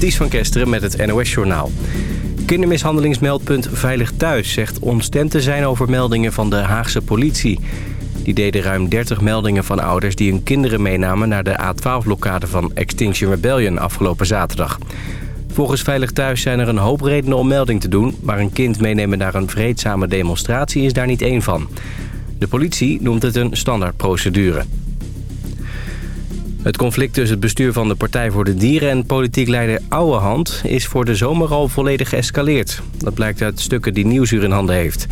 Ties van Kesteren met het NOS-journaal. Kindermishandelingsmeldpunt Veilig Thuis zegt ontstemd te zijn over meldingen van de Haagse politie. Die deden ruim 30 meldingen van ouders die hun kinderen meenamen... naar de A12-blokkade van Extinction Rebellion afgelopen zaterdag. Volgens Veilig Thuis zijn er een hoop redenen om melding te doen... maar een kind meenemen naar een vreedzame demonstratie is daar niet één van. De politie noemt het een standaardprocedure. Het conflict tussen het bestuur van de Partij voor de Dieren... en politiek leider Ouwehand is voor de zomer al volledig geëscaleerd. Dat blijkt uit stukken die Nieuwsuur in handen heeft.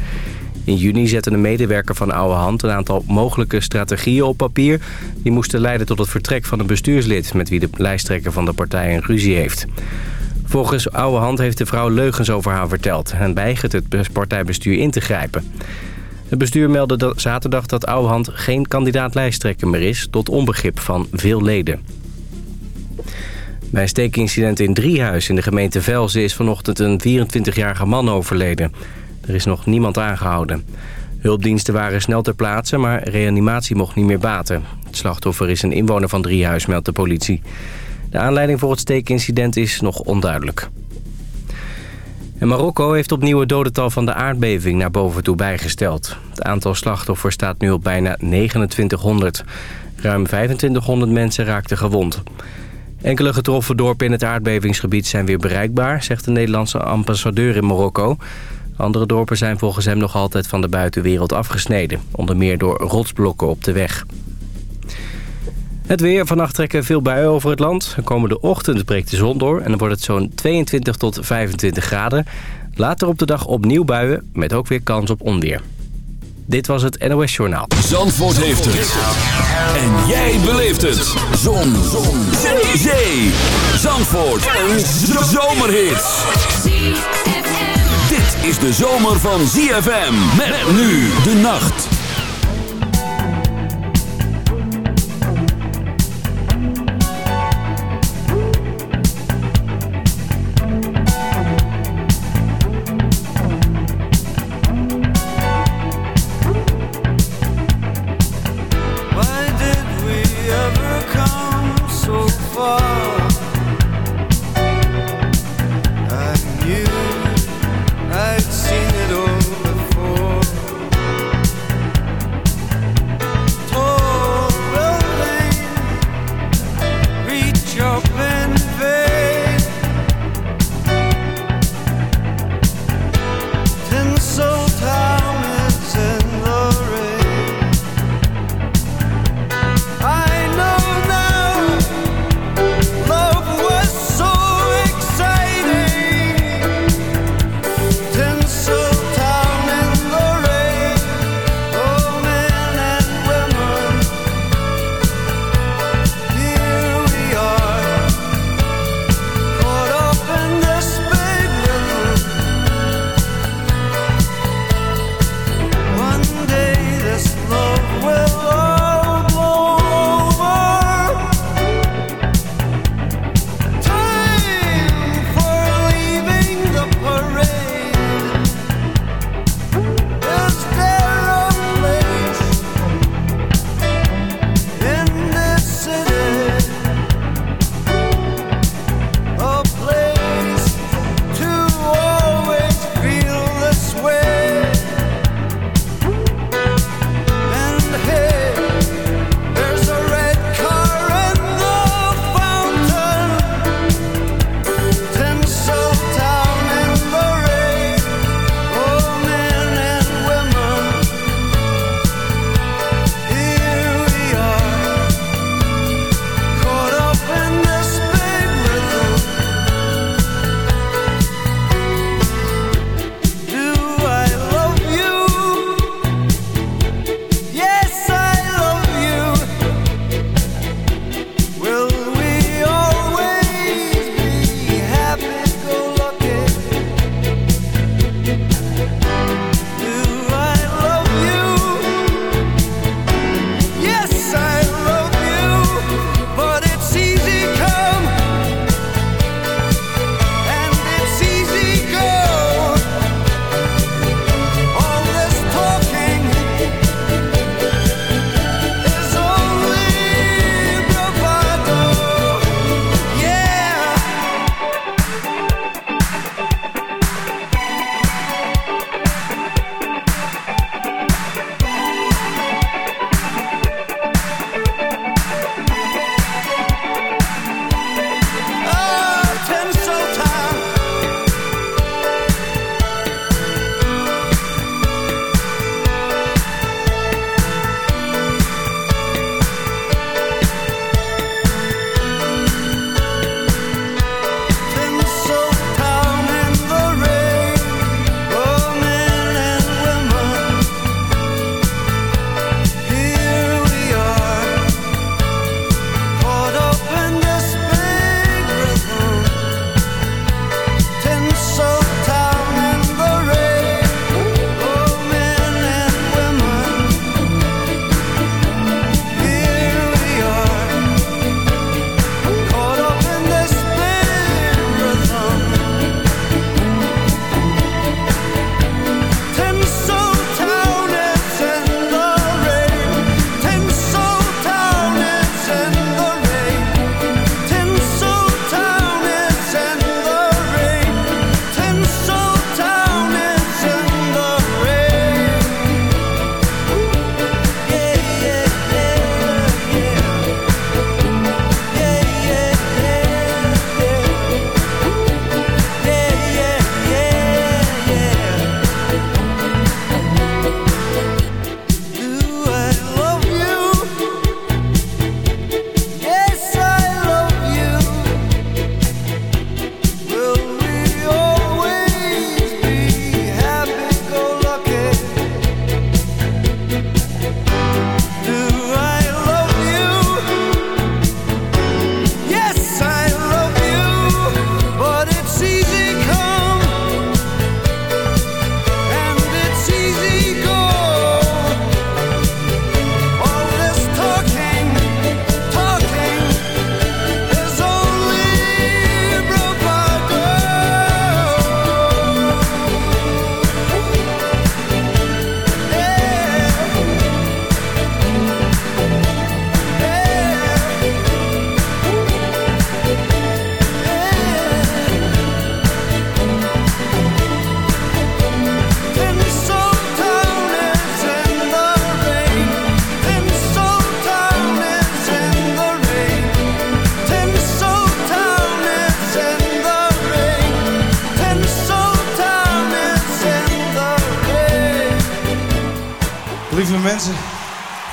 In juni zette een medewerker van Ouwehand een aantal mogelijke strategieën op papier... die moesten leiden tot het vertrek van een bestuurslid... met wie de lijsttrekker van de partij een ruzie heeft. Volgens Ouwehand heeft de vrouw leugens over haar verteld... en weigert het partijbestuur in te grijpen. Het bestuur meldde zaterdag dat Ouwehand geen kandidaat-lijsttrekker meer is... tot onbegrip van veel leden. Bij een steekincident in Driehuis in de gemeente Velzen... is vanochtend een 24-jarige man overleden. Er is nog niemand aangehouden. Hulpdiensten waren snel ter plaatse, maar reanimatie mocht niet meer baten. Het slachtoffer is een inwoner van Driehuis, meldt de politie. De aanleiding voor het steekincident is nog onduidelijk. Marokko heeft opnieuw het dodental van de aardbeving naar boven toe bijgesteld. Het aantal slachtoffers staat nu op bijna 2900. Ruim 2500 mensen raakten gewond. Enkele getroffen dorpen in het aardbevingsgebied zijn weer bereikbaar... zegt de Nederlandse ambassadeur in Marokko. Andere dorpen zijn volgens hem nog altijd van de buitenwereld afgesneden. Onder meer door rotsblokken op de weg. Het weer. Vannacht trekken veel buien over het land. De komende ochtend breekt de zon door en dan wordt het zo'n 22 tot 25 graden. Later op de dag opnieuw buien met ook weer kans op onweer. Dit was het NOS Journaal. Zandvoort heeft het. En jij beleeft het. Zon. zon. Zee. Zee. Zandvoort. Een zomerhit. Dit is de zomer van ZFM. Met nu de nacht.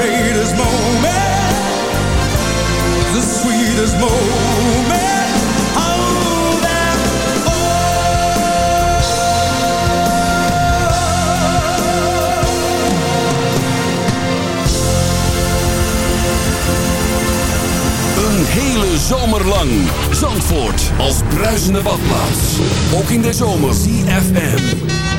Greatest moment, the sweetest moment. Een hele zomer lang. Zandvoort als bruisende badplaats. Ook in de zomer. CFM.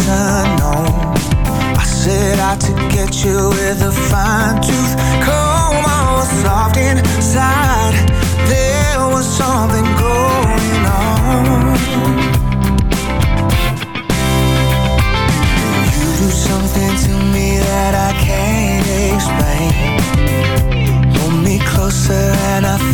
I said I could get you with a fine tooth comb. I was soft inside. There was something going on. You do something to me that I can't explain. Hold me closer and I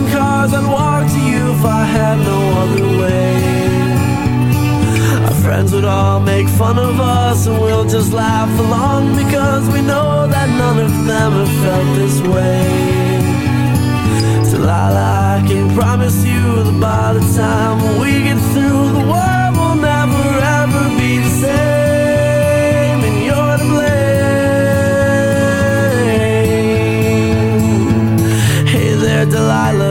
cars. I'd walk to you if I had no other way. Our friends would all make fun of us, and we'll just laugh along because we know that none of them have felt this way. Delilah, I can promise you that by the time we get through, the world will never ever be the same, and you're to blame. Hey there, Delilah,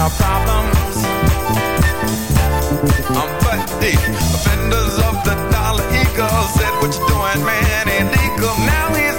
our problems. I'm but the offenders of the dollar eagle said, what you doing, man, Illegal." legal. Now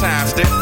Valentine's Day.